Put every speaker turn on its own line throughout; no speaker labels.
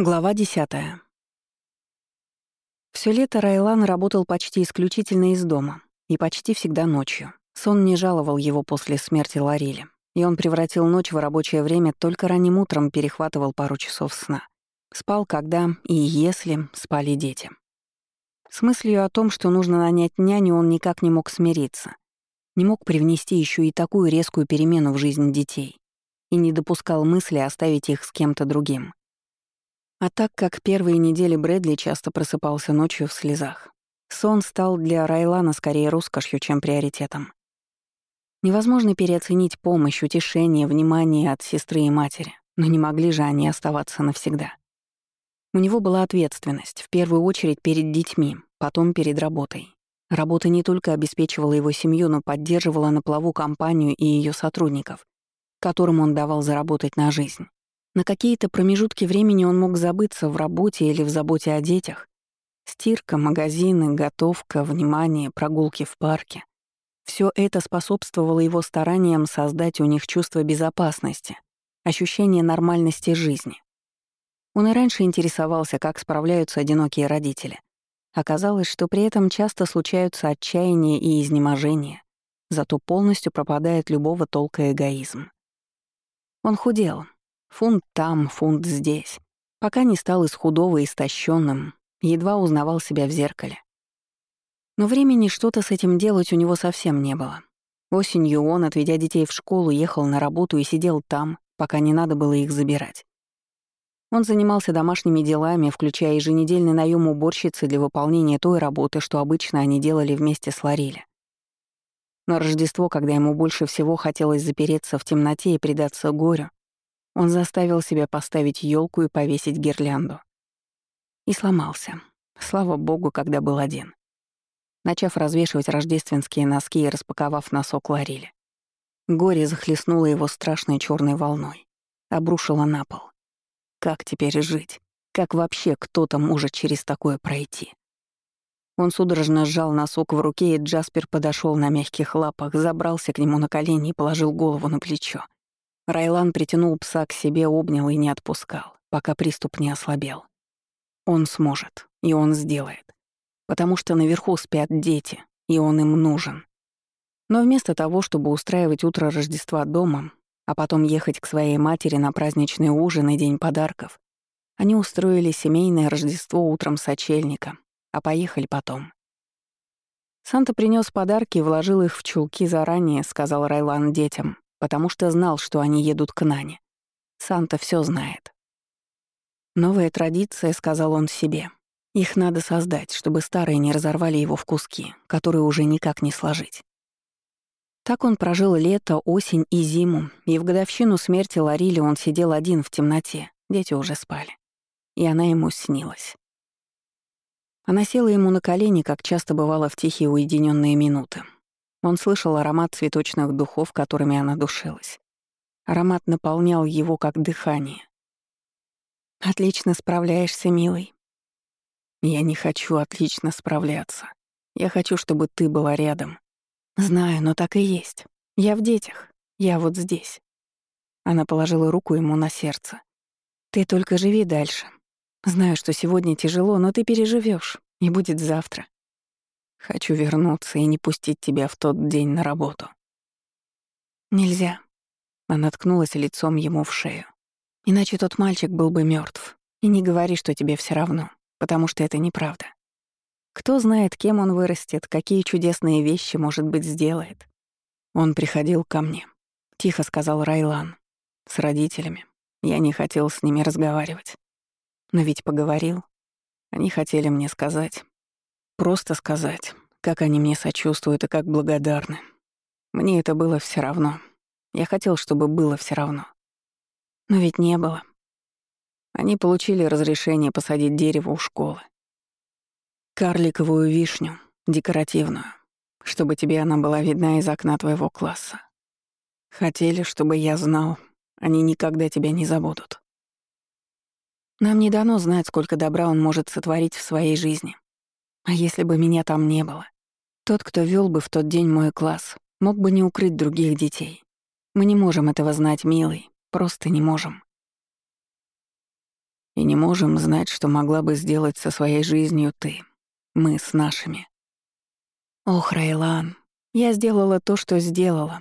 Глава 10. Всё лето Райлан работал почти исключительно из дома и почти всегда ночью. Сон не жаловал его после смерти Ларили, и он превратил ночь в рабочее время, только ранним утром перехватывал пару часов сна. Спал, когда и если спали дети. С мыслью о том, что нужно нанять няню, он никак не мог смириться. Не мог привнести ещё и такую резкую перемену в жизнь детей и не допускал мысли оставить их с кем-то другим. А так как первые недели Брэдли часто просыпался ночью в слезах, сон стал для Райлана скорее роскошью, чем приоритетом. Невозможно переоценить помощь, утешение, внимание от сестры и матери, но не могли же они оставаться навсегда. У него была ответственность, в первую очередь перед детьми, потом перед работой. Работа не только обеспечивала его семью, но поддерживала на плаву компанию и ее сотрудников, которым он давал заработать на жизнь. На какие-то промежутки времени он мог забыться в работе или в заботе о детях. Стирка, магазины, готовка, внимание, прогулки в парке. Все это способствовало его стараниям создать у них чувство безопасности, ощущение нормальности жизни. Он и раньше интересовался, как справляются одинокие родители. Оказалось, что при этом часто случаются отчаяние и изнеможение, зато полностью пропадает любого толка эгоизм. Он худел, Фунт там, фунт здесь. Пока не стал из худого истощенным, едва узнавал себя в зеркале. Но времени что-то с этим делать у него совсем не было. Осенью он, отведя детей в школу, ехал на работу и сидел там, пока не надо было их забирать. Он занимался домашними делами, включая еженедельный наем уборщицы для выполнения той работы, что обычно они делали вместе с Ларили. На Рождество, когда ему больше всего хотелось запереться в темноте и предаться горю, он заставил себя поставить елку и повесить гирлянду. И сломался. Слава богу, когда был один. Начав развешивать рождественские носки и распаковав носок Ларили. Горе захлестнуло его страшной черной волной. Обрушило на пол. Как теперь жить? Как вообще кто-то может через такое пройти? Он судорожно сжал носок в руке, и Джаспер подошел на мягких лапах, забрался к нему на колени и положил голову на плечо. Райлан притянул пса к себе, обнял и не отпускал, пока приступ не ослабел. Он сможет, и он сделает. Потому что наверху спят дети, и он им нужен. Но вместо того, чтобы устраивать утро Рождества дома, а потом ехать к своей матери на праздничный ужин и день подарков, они устроили семейное Рождество утром сочельника, а поехали потом. Санта принес подарки и вложил их в чулки заранее, сказал Райлан детям, потому что знал, что они едут к Нане. Санта все знает. Новая традиция, сказал он себе. Их надо создать, чтобы старые не разорвали его в куски, которые уже никак не сложить. Так он прожил лето, осень и зиму, и в годовщину смерти Ларили он сидел один в темноте, дети уже спали. И она ему снилась. Она села ему на колени, как часто бывало в тихие уединенные минуты, он слышал аромат цветочных духов, которыми она душилась. Аромат наполнял его как дыхание. «Отлично справляешься, милый». «Я не хочу отлично справляться. Я хочу, чтобы ты была рядом». «Знаю, но так и есть. Я в детях. Я вот здесь». Она положила руку ему на сердце. «Ты только живи дальше. Знаю, что сегодня тяжело, но ты переживешь, и будет завтра. Хочу вернуться и не пустить тебя в тот день на работу. Нельзя. Она ткнулась лицом ему в шею. Иначе тот мальчик был бы мертв. И не говори, что тебе все равно, потому что это неправда. Кто знает, кем он вырастет, какие чудесные вещи, может быть, сделает. Он приходил ко мне. Тихо сказал Райлан. С родителями. Я не хотел с ними разговаривать. Но ведь поговорил. Они хотели мне сказать, Просто сказать, как они мне сочувствуют и как благодарны. Мне это было все равно. Я хотел, чтобы было все равно. Но ведь не было. Они получили разрешение посадить дерево у школы. Карликовую вишню, декоративную, чтобы тебе она была видна из окна твоего класса. Хотели, чтобы я знал, они никогда тебя не забудут. Нам не дано знать, сколько добра он может сотворить в своей жизни. А если бы меня там не было? Тот, кто вел бы в тот день мой класс, мог бы не укрыть других детей. Мы не можем этого знать, милый, просто не можем. И не можем знать, что могла бы сделать со своей жизнью ты. Мы с нашими. Ох, Райлан, я сделала то, что сделала.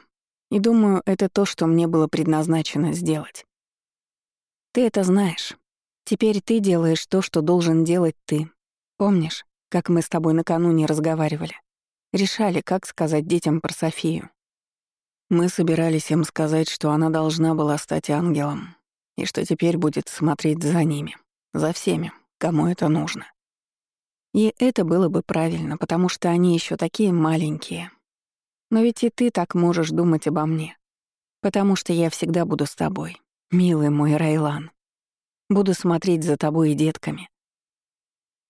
И думаю, это то, что мне было предназначено сделать. Ты это знаешь. Теперь ты делаешь то, что должен делать ты. Помнишь, как мы с тобой накануне разговаривали? Решали, как сказать детям про Софию. Мы собирались им сказать, что она должна была стать ангелом, и что теперь будет смотреть за ними, за всеми, кому это нужно. И это было бы правильно, потому что они еще такие маленькие. Но ведь и ты так можешь думать обо мне, потому что я всегда буду с тобой, милый мой Райлан. Буду смотреть за тобой и детками.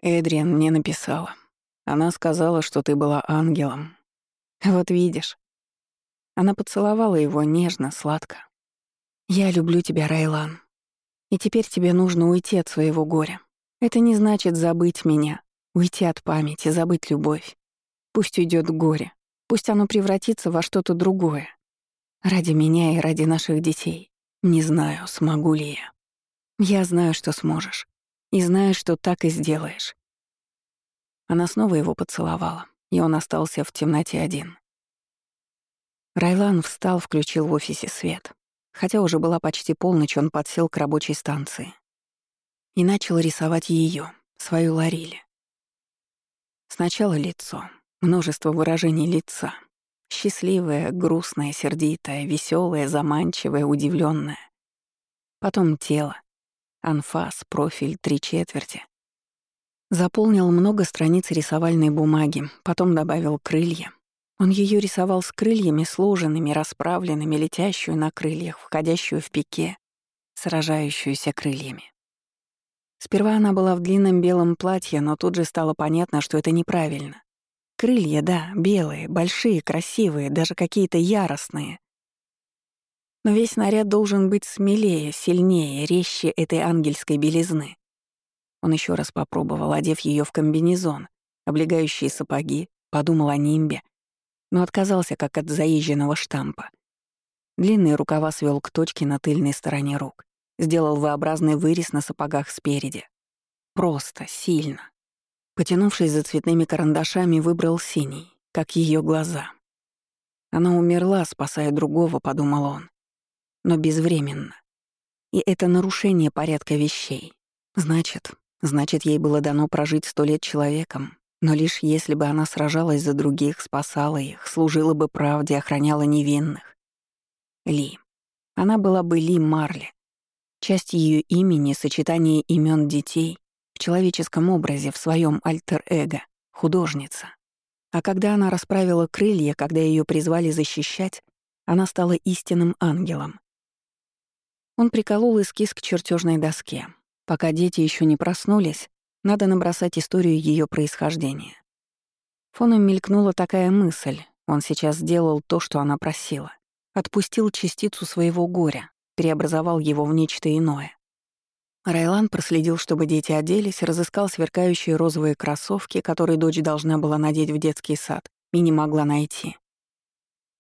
Эдриан мне написала. Она сказала, что ты была ангелом. Вот видишь. Она поцеловала его нежно, сладко. «Я люблю тебя, Райлан. И теперь тебе нужно уйти от своего горя. Это не значит забыть меня, уйти от памяти, забыть любовь. Пусть уйдет горе, пусть оно превратится во что-то другое. Ради меня и ради наших детей. Не знаю, смогу ли я. Я знаю, что сможешь. И знаю, что так и сделаешь. Она снова его поцеловала, и он остался в темноте один. Райлан встал, включил в офисе свет. Хотя уже была почти полночь, он подсел к рабочей станции. И начал рисовать ее, свою Ларили. Сначала лицо, множество выражений лица. Счастливое, грустное, сердитое, веселое, заманчивое, удивленное. Потом тело, анфас, профиль, три четверти. Заполнил много страниц рисовальной бумаги, потом добавил крылья. Он ее рисовал с крыльями сложенными, расправленными, летящую на крыльях, входящую в пике, сражающуюся крыльями. Сперва она была в длинном белом платье, но тут же стало понятно, что это неправильно. Крылья, да, белые, большие, красивые, даже какие-то яростные. Но весь наряд должен быть смелее, сильнее, резче этой ангельской белизны. Он еще раз попробовал, одев ее в комбинезон, облегающие сапоги, подумал о нимбе, но отказался как от заезженного штампа. Длинные рукава свел к точке на тыльной стороне рук, сделал V-образный вырез на сапогах спереди. Просто, сильно. Потянувшись за цветными карандашами, выбрал синий, как ее глаза. Она умерла, спасая другого, подумал он но безвременно. И это нарушение порядка вещей. Значит, значит, ей было дано прожить сто лет человеком, но лишь если бы она сражалась за других, спасала их, служила бы правде, охраняла невинных. Ли. Она была бы Ли Марли. Часть ее имени — сочетание имен детей в человеческом образе, в своем альтер-эго, художница. А когда она расправила крылья, когда ее призвали защищать, она стала истинным ангелом. Он приколол эскиз к чертежной доске. Пока дети еще не проснулись, надо набросать историю ее происхождения. Фоном мелькнула такая мысль. Он сейчас сделал то, что она просила. Отпустил частицу своего горя, преобразовал его в нечто иное. Райлан проследил, чтобы дети оделись, разыскал сверкающие розовые кроссовки, которые дочь должна была надеть в детский сад, и не могла найти.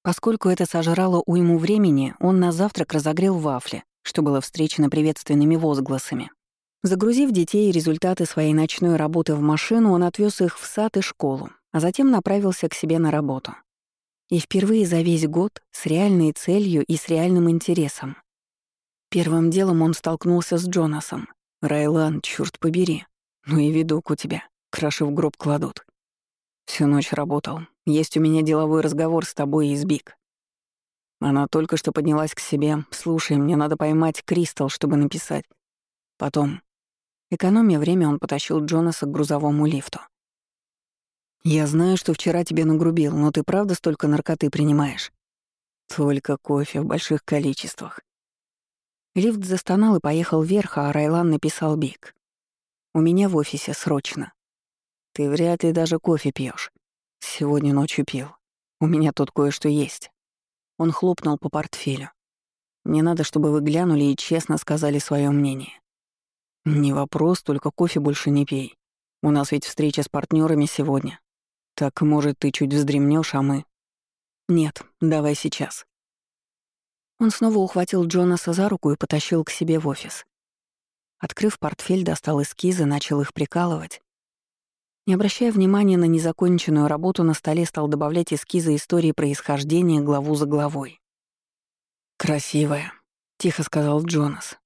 Поскольку это сожрало уйму времени, он на завтрак разогрел вафли, что было встречено приветственными возгласами. Загрузив детей и результаты своей ночной работы в машину, он отвез их в сад и школу, а затем направился к себе на работу. И впервые за весь год с реальной целью и с реальным интересом. Первым делом он столкнулся с Джонасом. «Райлан, черт побери. Ну и видок у тебя. Краши в гроб кладут. Всю ночь работал. Есть у меня деловой разговор с тобой и с Биг. Она только что поднялась к себе. «Слушай, мне надо поймать Кристал, чтобы написать. Потом...» Экономя время, он потащил Джонаса к грузовому лифту. «Я знаю, что вчера тебе нагрубил, но ты правда столько наркоты принимаешь?» «Только кофе в больших количествах». Лифт застонал и поехал вверх, а Райлан написал Биг. «У меня в офисе срочно. Ты вряд ли даже кофе пьешь. Сегодня ночью пил. У меня тут кое-что есть. Он хлопнул по портфелю. «Мне надо, чтобы вы глянули и честно сказали свое мнение. Не вопрос, только кофе больше не пей. У нас ведь встреча с партнерами сегодня. Так, может, ты чуть вздремнешь, а мы...» «Нет, давай сейчас». Он снова ухватил Джонаса за руку и потащил к себе в офис. Открыв портфель, достал эскизы, начал их прикалывать. Не обращая внимания на незаконченную работу, на столе стал добавлять эскизы истории происхождения главу за главой. «Красивая», — тихо сказал Джонас.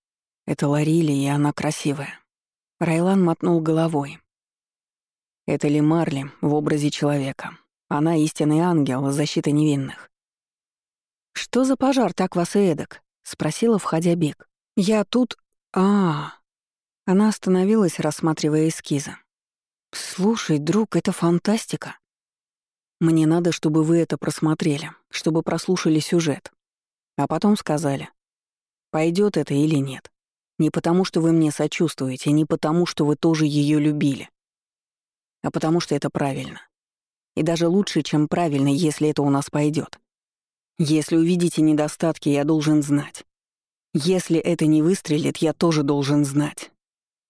«Это Ларили, и она красивая». Райлан мотнул головой. «Это ли Марли в образе человека? Она истинный ангел, защита невинных». «Что за пожар так вас и эдак?» — спросила, входя Биг. «Я тут... -а, -а. Она остановилась, рассматривая эскизы. «Слушай, друг, это фантастика. Мне надо, чтобы вы это просмотрели, чтобы прослушали сюжет. А потом сказали, пойдет это или нет. Не потому, что вы мне сочувствуете, не потому, что вы тоже ее любили, а потому что это правильно. И даже лучше, чем правильно, если это у нас пойдет. Если увидите недостатки, я должен знать. Если это не выстрелит, я тоже должен знать.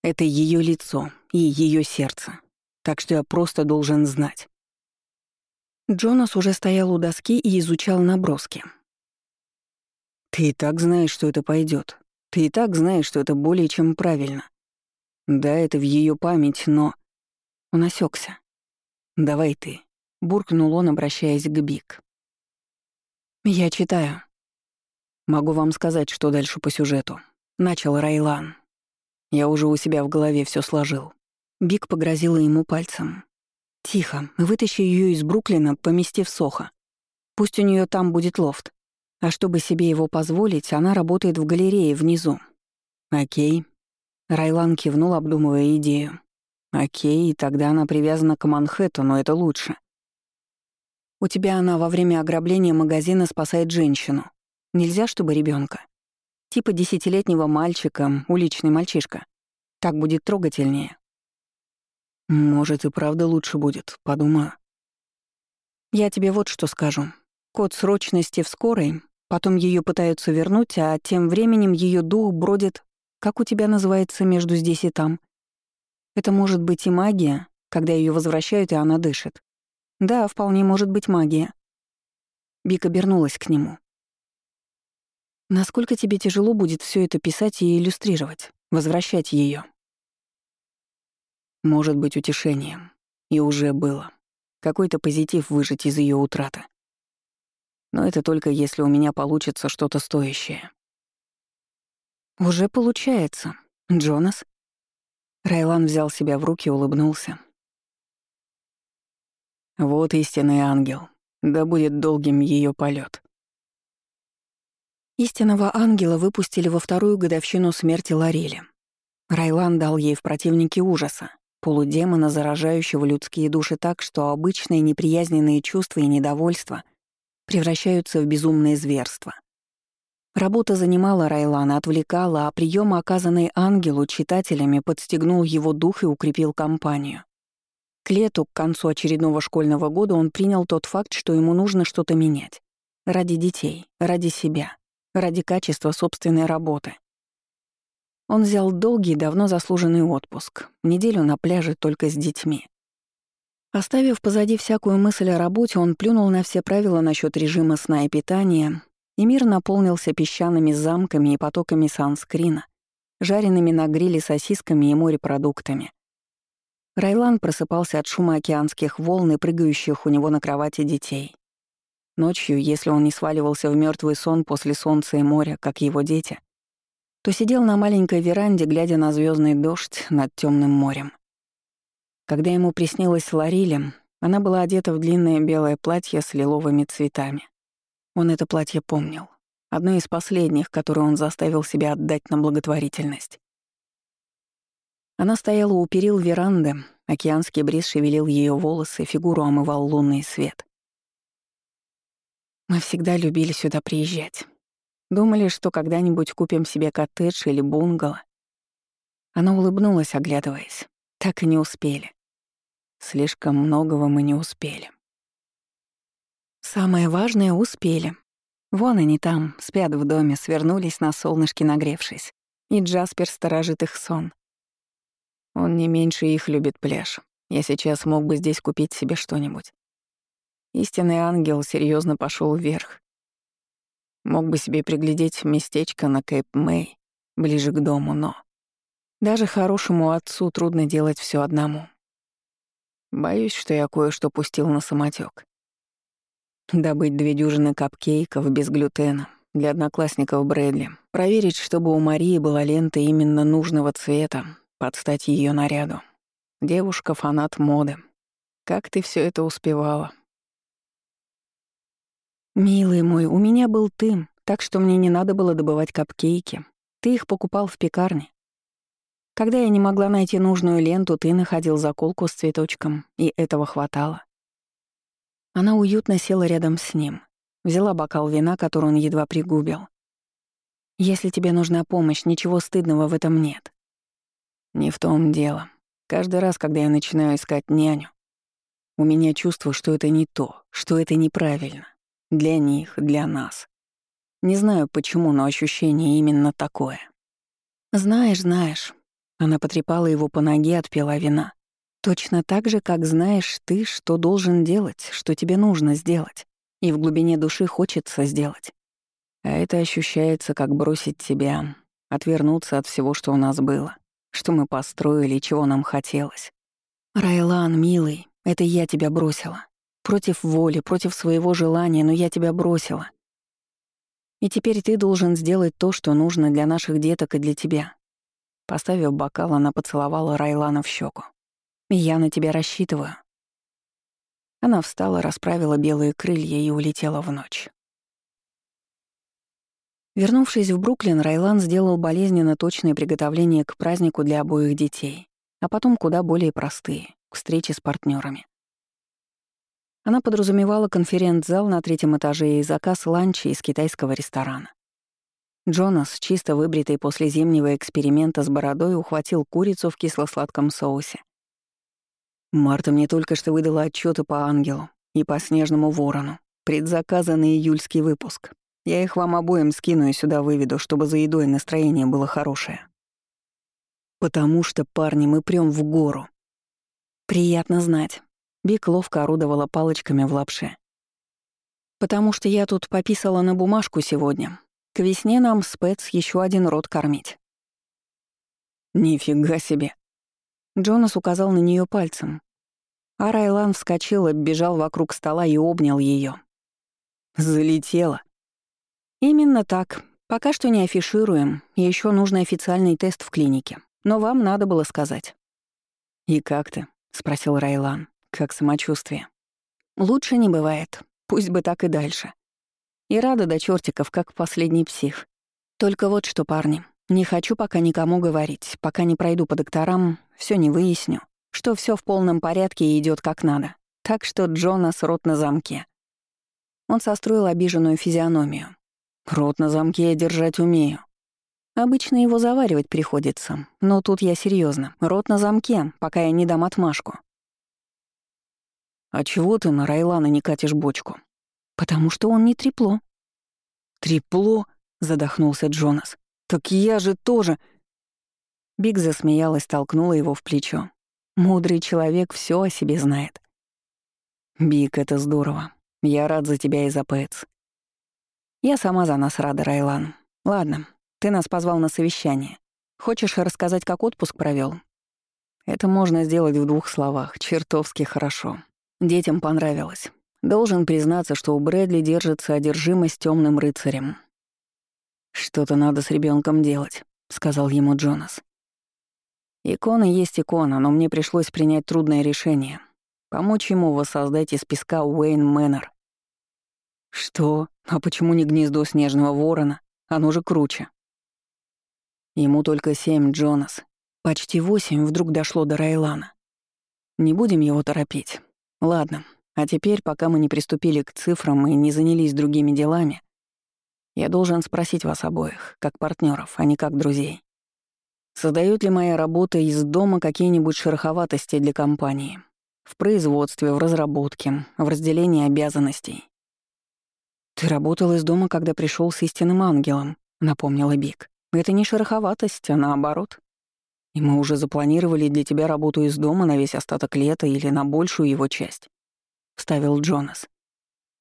Это ее лицо и ее сердце. Так что я просто должен знать. Джонас уже стоял у доски и изучал наброски. «Ты и так знаешь, что это пойдет. Ты и так знаешь, что это более чем правильно. Да, это в ее память, но...» Он осекся. «Давай ты», — буркнул он, обращаясь к Биг. «Я читаю. Могу вам сказать, что дальше по сюжету. Начал Райлан. Я уже у себя в голове все сложил. Биг погрозила ему пальцем. «Тихо, вытащи ее из Бруклина, помести в Сохо. Пусть у нее там будет лофт. А чтобы себе его позволить, она работает в галерее внизу». «Окей». Райлан кивнул, обдумывая идею. «Окей, тогда она привязана к Манхэттену, это лучше». «У тебя она во время ограбления магазина спасает женщину. Нельзя, чтобы ребенка. Типа десятилетнего мальчика, уличный мальчишка. Так будет трогательнее. Может, и правда лучше будет, подумаю. Я тебе вот что скажу. Код срочности в скорой, потом ее пытаются вернуть, а тем временем ее дух бродит, как у тебя называется, между здесь и там. Это может быть и магия, когда ее возвращают, и она дышит. Да, вполне может быть магия. Бик обернулась к нему. Насколько тебе тяжело будет все это писать и иллюстрировать, возвращать ее? Может быть утешением. И уже было. Какой-то позитив выжить из ее утраты. Но это только если у меня получится что-то стоящее. Уже получается. Джонас? Райлан взял себя в руки и улыбнулся. Вот истинный ангел. Да будет долгим ее полет. Истинного ангела выпустили во вторую годовщину смерти Ларели. Райлан дал ей в противнике ужаса, полудемона, заражающего людские души так, что обычные неприязненные чувства и недовольство превращаются в безумное зверство. Работа занимала Райлана, отвлекала, а прием, оказанный ангелу читателями, подстегнул его дух и укрепил компанию. К лету, к концу очередного школьного года, он принял тот факт, что ему нужно что-то менять. Ради детей, ради себя ради качества собственной работы. Он взял долгий, давно заслуженный отпуск, неделю на пляже только с детьми. Оставив позади всякую мысль о работе, он плюнул на все правила насчет режима сна и питания, и мир наполнился песчаными замками и потоками санскрина, жареными на гриле сосисками и морепродуктами. Райлан просыпался от шума океанских волн и прыгающих у него на кровати детей. Ночью, если он не сваливался в мертвый сон после солнца и моря, как его дети, то сидел на маленькой веранде, глядя на звездный дождь над темным морем. Когда ему приснилась Ларилем, она была одета в длинное белое платье с лиловыми цветами. Он это платье помнил. Одно из последних, которое он заставил себя отдать на благотворительность. Она стояла у перил веранды, океанский бриз шевелил ее волосы, фигуру омывал лунный свет. Мы всегда любили сюда приезжать. Думали, что когда-нибудь купим себе коттедж или бунгало. Она улыбнулась, оглядываясь. Так и не успели. Слишком многого мы не успели. Самое важное — успели. Вон они там, спят в доме, свернулись на солнышке, нагревшись. И Джаспер сторожит их сон. Он не меньше их любит пляж. Я сейчас мог бы здесь купить себе что-нибудь. Истинный ангел серьезно пошел вверх. Мог бы себе приглядеть местечко на Кейп Мэй, ближе к дому, но... Даже хорошему отцу трудно делать все одному. Боюсь, что я кое-что пустил на самотек. Добыть две дюжины капкейков без глютена для одноклассников Брэдли, проверить, чтобы у Марии была лента именно нужного цвета, подстать ее наряду. Девушка — фанат моды. Как ты все это успевала? «Милый мой, у меня был ты, так что мне не надо было добывать капкейки. Ты их покупал в пекарне. Когда я не могла найти нужную ленту, ты находил заколку с цветочком, и этого хватало. Она уютно села рядом с ним, взяла бокал вина, который он едва пригубил. «Если тебе нужна помощь, ничего стыдного в этом нет». «Не в том дело. Каждый раз, когда я начинаю искать няню, у меня чувство, что это не то, что это неправильно. Для них, для нас. Не знаю почему, но ощущение именно такое. Знаешь, знаешь. Она потрепала его по ноге, отпила вина. Точно так же, как знаешь ты, что должен делать, что тебе нужно сделать. И в глубине души хочется сделать. А это ощущается, как бросить себя, отвернуться от всего, что у нас было, что мы построили чего нам хотелось. Райлан, милый, это я тебя бросила. Против воли, против своего желания, но я тебя бросила. И теперь ты должен сделать то, что нужно для наших деток и для тебя». Поставив бокал, она поцеловала Райлана в щеку. «Я на тебя рассчитываю». Она встала, расправила белые крылья и улетела в ночь. Вернувшись в Бруклин, Райлан сделал болезненно точные приготовления к празднику для обоих детей, а потом куда более простые, к встрече с партнерами. Она подразумевала конференц-зал на третьем этаже и заказ ланча из китайского ресторана. Джонас, чисто выбритый после зимнего эксперимента с бородой, ухватил курицу в кисло-сладком соусе. Марта мне только что выдала отчеты по ангелу и по снежному ворону, предзаказанный июльский выпуск. Я их вам обоим скину и сюда выведу, чтобы за едой настроение было хорошее. Потому что, парни, мы прям в гору. Приятно знать. Бик ловко орудовала палочками в лапше. «Потому что я тут пописала на бумажку сегодня. К весне нам спец еще один рот кормить». «Нифига себе!» Джонас указал на нее пальцем. А Райлан вскочил, оббежал вокруг стола и обнял ее. «Залетела». «Именно так. Пока что не афишируем, еще нужен официальный тест в клинике. Но вам надо было сказать». «И как ты?» — спросил Райлан. Как самочувствие? Лучше не бывает. Пусть бы так и дальше. И рада до чертиков, как последний псих. Только вот что, парни, не хочу пока никому говорить, пока не пройду по докторам, все не выясню, что все в полном порядке и идет как надо. Так что Джонас рот на замке. Он состроил обиженную физиономию. Рот на замке я держать умею. Обычно его заваривать приходится, но тут я серьезно. Рот на замке, пока я не дам отмашку. «А чего ты на Райлана не катишь бочку?» «Потому что он не трепло». «Трепло?» — задохнулся Джонас. «Так я же тоже...» Биг засмеялась, толкнула его в плечо. «Мудрый человек все о себе знает». «Биг, это здорово. Я рад за тебя и за Пэтс». «Я сама за нас рада, Райлан. Ладно, ты нас позвал на совещание. Хочешь рассказать, как отпуск провел? Это можно сделать в двух словах. Чертовски хорошо. Детям понравилось. Должен признаться, что у Брэдли держится одержимость темным рыцарем. «Что-то надо с ребенком делать», — сказал ему Джонас. «Икона есть икона, но мне пришлось принять трудное решение — помочь ему воссоздать из песка Уэйн Мэннер». «Что? А почему не гнездо снежного ворона? Оно же круче». Ему только семь, Джонас. Почти восемь вдруг дошло до Райлана. Не будем его торопить. Ладно, а теперь, пока мы не приступили к цифрам и не занялись другими делами, я должен спросить вас обоих, как партнеров, а не как друзей. Создает ли моя работа из дома какие-нибудь шероховатости для компании? В производстве, в разработке, в разделении обязанностей. «Ты работал из дома, когда пришел с истинным ангелом», — напомнила Бик. «Это не шероховатость, а наоборот. И мы уже запланировали для тебя работу из дома на весь остаток лета или на большую его часть», — вставил Джонас.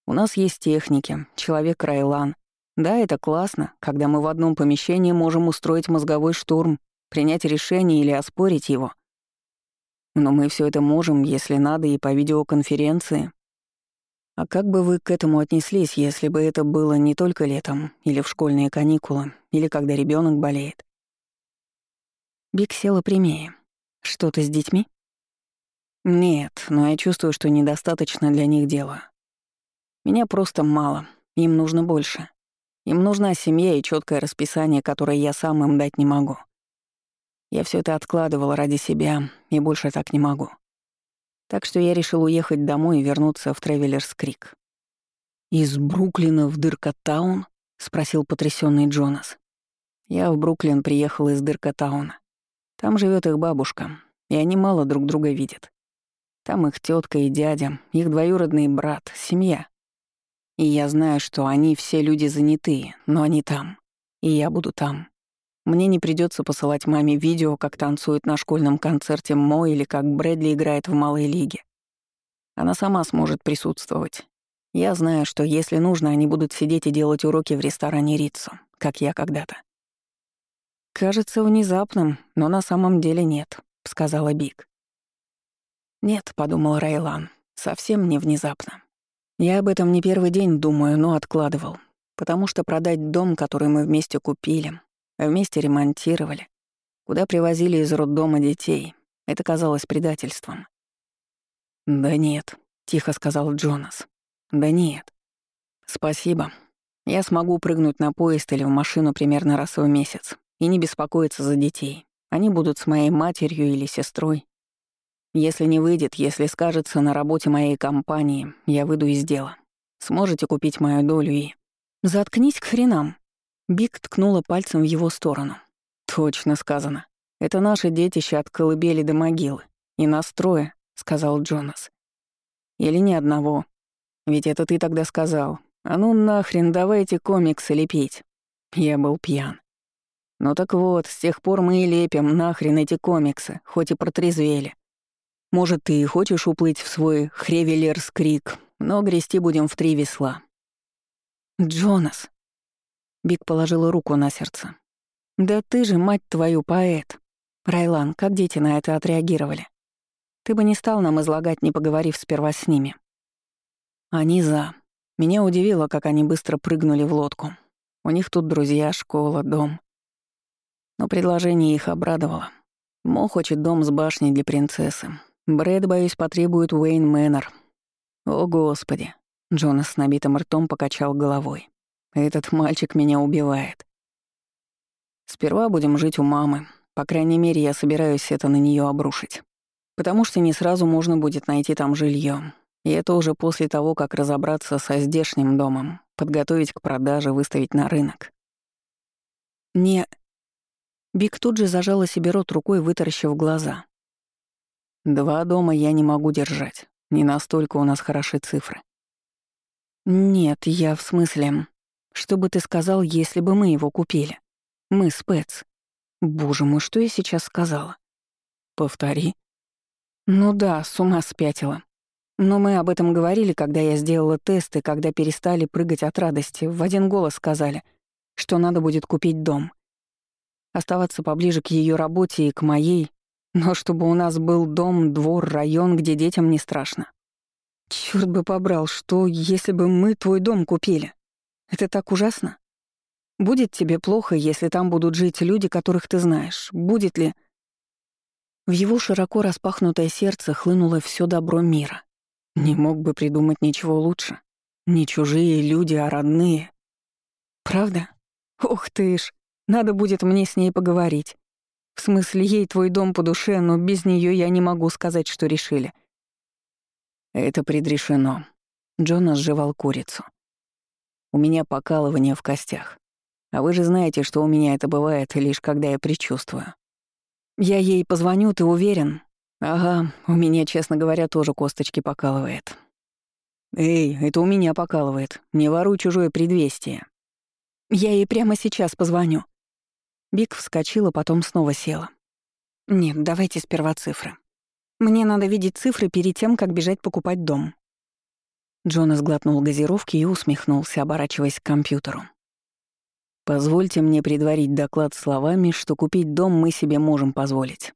«У нас есть техники, человек Райлан. Да, это классно, когда мы в одном помещении можем устроить мозговой штурм принять решение или оспорить его. Но мы все это можем, если надо, и по видеоконференции. А как бы вы к этому отнеслись, если бы это было не только летом, или в школьные каникулы, или когда ребенок болеет? Биг села прямее. Что-то с детьми? Нет, но я чувствую, что недостаточно для них делаю. Меня просто мало, им нужно больше. Им нужна семья и четкое расписание, которое я сам им дать не могу. Я все это откладывал ради себя, и больше так не могу. Так что я решил уехать домой и вернуться в Тревелерс Крик. «Из Бруклина в Дыркотаун?» — спросил потрясенный Джонас. «Я в Бруклин приехал из Дыркотауна. Там живет их бабушка, и они мало друг друга видят. Там их тетка и дядя, их двоюродный брат, семья. И я знаю, что они все люди занятые, но они там. И я буду там. Мне не придется посылать маме видео, как танцует на школьном концерте Мо или как Брэдли играет в малой лиге. Она сама сможет присутствовать. Я знаю, что если нужно, они будут сидеть и делать уроки в ресторане Риццо, как я когда-то. «Кажется внезапным, но на самом деле нет», — сказала Биг. «Нет», — подумал Райлан, — «совсем не внезапно. Я об этом не первый день думаю, но откладывал, потому что продать дом, который мы вместе купили, Вместе ремонтировали. Куда привозили из роддома детей. Это казалось предательством. «Да нет», — тихо сказал Джонас. «Да нет. Спасибо. Я смогу прыгнуть на поезд или в машину примерно раз в месяц и не беспокоиться за детей. Они будут с моей матерью или сестрой. Если не выйдет, если скажется на работе моей компании, я выйду из дела. Сможете купить мою долю и... Заткнись к хренам, Биг ткнула пальцем в его сторону. «Точно сказано. Это наше детище от колыбели до могилы. И настроя», — сказал Джонас. «Или ни одного. Ведь это ты тогда сказал. А ну нахрен, давайте комиксы лепить». Я был пьян. Ну так вот, с тех пор мы и лепим нахрен эти комиксы, хоть и протрезвели. Может, ты и хочешь уплыть в свой Хревелерс Крик, но грести будем в три весла. «Джонас», Биг положила руку на сердце. «Да ты же, мать твою, поэт!» «Райлан, как дети на это отреагировали? Ты бы не стал нам излагать, не поговорив сперва с ними». Они за. Меня удивило, как они быстро прыгнули в лодку. У них тут друзья, школа, дом. Но предложение их обрадовало. Мо хочет дом с башней для принцессы. Брэд, боюсь, потребует Уэйн Мэннер. О, Господи. Джонас с набитым ртом покачал головой. Этот мальчик меня убивает. Сперва будем жить у мамы. По крайней мере, я собираюсь это на нее обрушить. Потому что не сразу можно будет найти там жилье. И это уже после того, как разобраться со здешним домом, подготовить к продаже, выставить на рынок. Не... Биг тут же зажала себе рот рукой, вытаращив глаза. Два дома я не могу держать. Не настолько у нас хороши цифры. Нет, я в смысле... Что бы ты сказал, если бы мы его купили? Мы с Пэтс. Боже мой, что я сейчас сказала? Повтори. Ну да, с ума спятила. Но мы об этом говорили, когда я сделала тесты, когда перестали прыгать от радости. В один голос сказали, что надо будет купить дом. Оставаться поближе к ее работе и к моей, но чтобы у нас был дом, двор, район, где детям не страшно. Черт бы побрал, что, если бы мы твой дом купили? Это так ужасно. Будет тебе плохо, если там будут жить люди, которых ты знаешь. Будет ли... В его широко распахнутое сердце хлынуло все добро мира. Не мог бы придумать ничего лучше. Не чужие люди, а родные. Правда? Ух ты ж, надо будет мне с ней поговорить. В смысле, ей твой дом по душе, но без нее я не могу сказать, что решили. Это предрешено. Джонас сживал курицу. У меня покалывание в костях. А вы же знаете, что у меня это бывает лишь когда я предчувствую. Я ей позвоню, ты уверен? Ага, у меня, честно говоря, тоже косточки покалывает. Эй, это у меня покалывает. Не воруй чужое предвестие. Я ей прямо сейчас позвоню. Бик вскочила, потом снова села. Нет, давайте сперва цифры. Мне надо видеть цифры перед тем, как бежать покупать дом. Джонас глотнул газировки и усмехнулся, оборачиваясь к компьютеру. Позвольте мне предварить доклад словами, что купить дом мы себе можем позволить.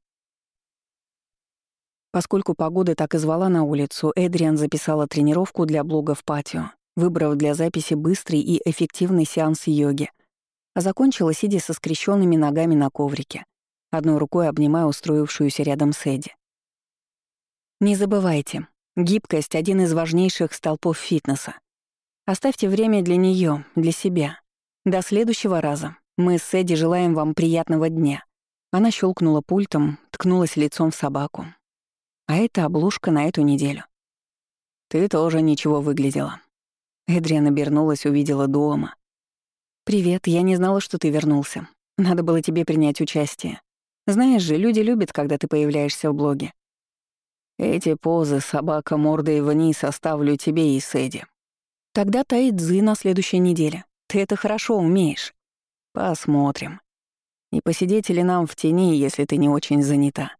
Поскольку погода так и звала на улицу, Эдриан записала тренировку для блога в патио, выбрав для записи быстрый и эффективный сеанс йоги, а закончила, сидя со скрещенными ногами на коврике, одной рукой обнимая устроившуюся рядом с Эдди. Не забывайте, гибкость — один из важнейших столпов фитнеса. Оставьте время для нее, для себя. До следующего раза. Мы с Эдди желаем вам приятного дня. Она щелкнула пультом, ткнулась лицом в собаку, а это обложка на эту неделю. Ты тоже ничего выглядела. Эдриан обернулась, увидела дома. «Привет, я не знала, что ты вернулся. Надо было тебе принять участие. Знаешь же, люди любят, когда ты появляешься в блоге. Эти позы собака мордой вниз оставлю тебе и Сэдди. Тогда тайцзы на следующей неделе. Ты это хорошо умеешь. Посмотрим. Не посидеть ли нам в тени, если ты не очень занята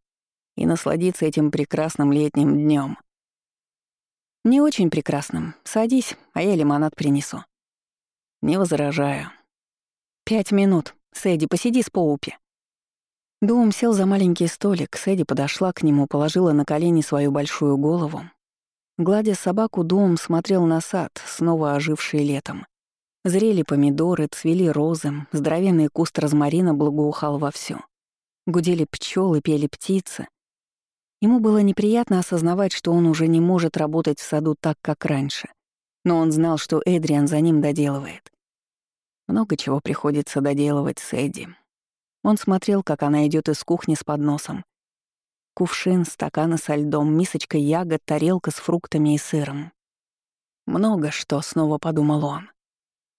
и насладиться этим прекрасным летним днем. Не очень прекрасным. Садись, а я лимонад принесу. Не возражаю. Пять минут. Сэдди, посиди с Поупи. Дум сел за маленький столик, Сэдди подошла к нему, положила на колени свою большую голову. Гладя собаку, Дум смотрел на сад, снова оживший летом. Зрели помидоры, цвели розы, здоровенный куст розмарина благоухал вовсю. Гудели пчелы, пели птицы, Ему было неприятно осознавать, что он уже не может работать в саду так, как раньше. Но он знал, что Эдриан за ним доделывает. Много чего приходится доделывать с Эдди. Он смотрел, как она идет из кухни с подносом. Кувшин, стаканы со льдом, мисочка ягод, тарелка с фруктами и сыром. Много что, снова подумал он.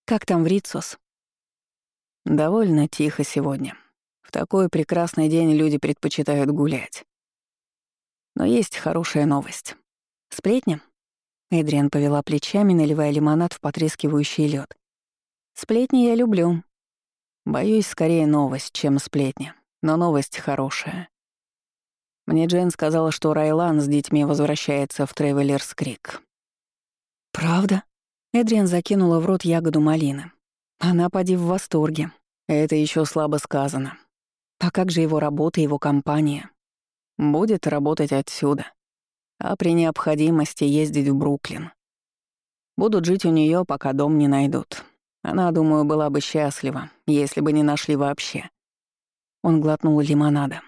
Как там в Рицос? Довольно тихо сегодня. В такой прекрасный день люди предпочитают гулять. Но есть хорошая новость. Сплетня? Эдриан повела плечами, наливая лимонад в потрескивающий лед. Сплетни я люблю. Боюсь, скорее новость, чем сплетня. Но новость хорошая. Мне Джен сказала, что Райлан с детьми возвращается в Тревелерс Крик. «Правда?» Эдриан закинула в рот ягоду малины. Она поди в восторге. Это еще слабо сказано. А как же его работа, его компания? Будет работать отсюда. А при необходимости ездить в Бруклин. Будут жить у нее, пока дом не найдут. Она, думаю, была бы счастлива, если бы не нашли вообще. Он глотнул лимонада.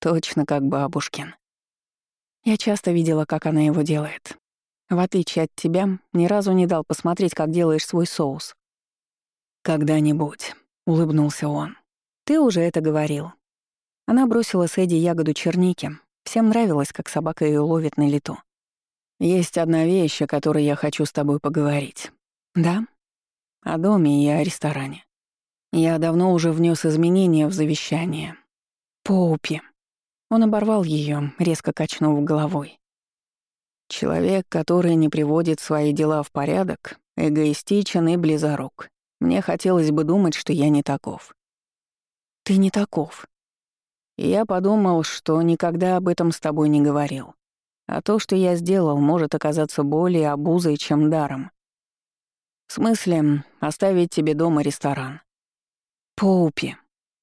Точно как бабушкин. Я часто видела, как она его делает. В отличие от тебя, ни разу не дал посмотреть, как делаешь свой соус. «Когда-нибудь», — улыбнулся он. «Ты уже это говорил. Она бросила Сэдди ягоду черники. Всем нравилось, как собака ее ловит на лету. «Есть одна вещь, о которой я хочу с тобой поговорить». «Да?» «О доме и о ресторане. Я давно уже внес изменения в завещание». «Поупи». Он оборвал ее, резко качнув головой. «Человек, который не приводит свои дела в порядок, эгоистичен и близорук. Мне хотелось бы думать, что я не таков». «Ты не таков», я подумал, что никогда об этом с тобой не говорил. А то, что я сделал, может оказаться более обузой, чем даром. В смысле, оставить тебе дома ресторан. Поупи.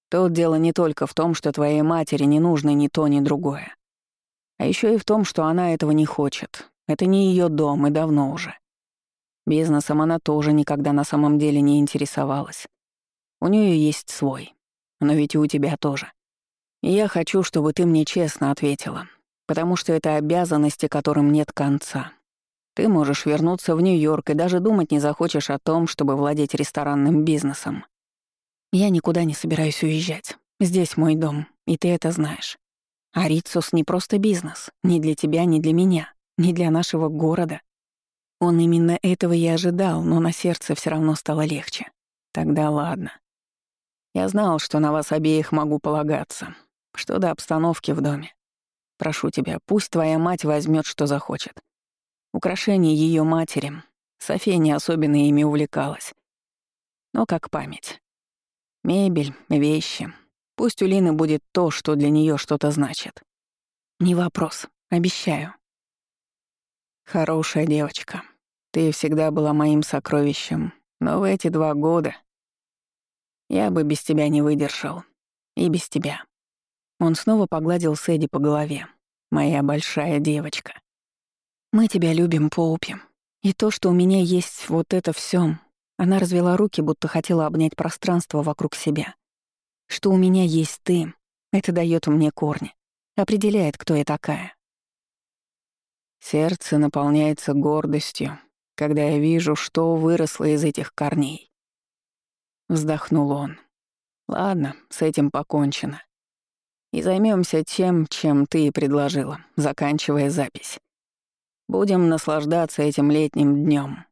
Тут дело не только в том, что твоей матери не нужно ни то, ни другое. А еще и в том, что она этого не хочет. Это не ее дом, и давно уже. Бизнесом она тоже никогда на самом деле не интересовалась. У нее есть свой. Но ведь и у тебя тоже. Я хочу, чтобы ты мне честно ответила, потому что это обязанности, которым нет конца. Ты можешь вернуться в Нью-Йорк и даже думать не захочешь о том, чтобы владеть ресторанным бизнесом. Я никуда не собираюсь уезжать. Здесь мой дом, и ты это знаешь. А Рицус не просто бизнес, ни для тебя, ни для меня, ни для нашего города. Он именно этого и ожидал, но на сердце все равно стало легче. Тогда ладно. Я знал, что на вас обеих могу полагаться, что до обстановки в доме. Прошу тебя, пусть твоя мать возьмет, что захочет. Украшения ее матери. София не особенно ими увлекалась. Но как память. Мебель, вещи. Пусть у Лины будет то, что для нее что-то значит. Не вопрос, обещаю. Хорошая девочка. Ты всегда была моим сокровищем, но в эти два года Я бы без тебя не выдержал. И без тебя. Он снова погладил Сэдди по голове. Моя большая девочка. Мы тебя любим, Поупи. И то, что у меня есть вот это все. Она развела руки, будто хотела обнять пространство вокруг себя. Что у меня есть ты, это дает мне корни. Определяет, кто я такая. Сердце наполняется гордостью, когда я вижу, что выросло из этих корней. Вздохнул он. Ладно, с этим покончено. И займемся тем, чем ты и предложила, заканчивая запись. Будем наслаждаться этим летним днем.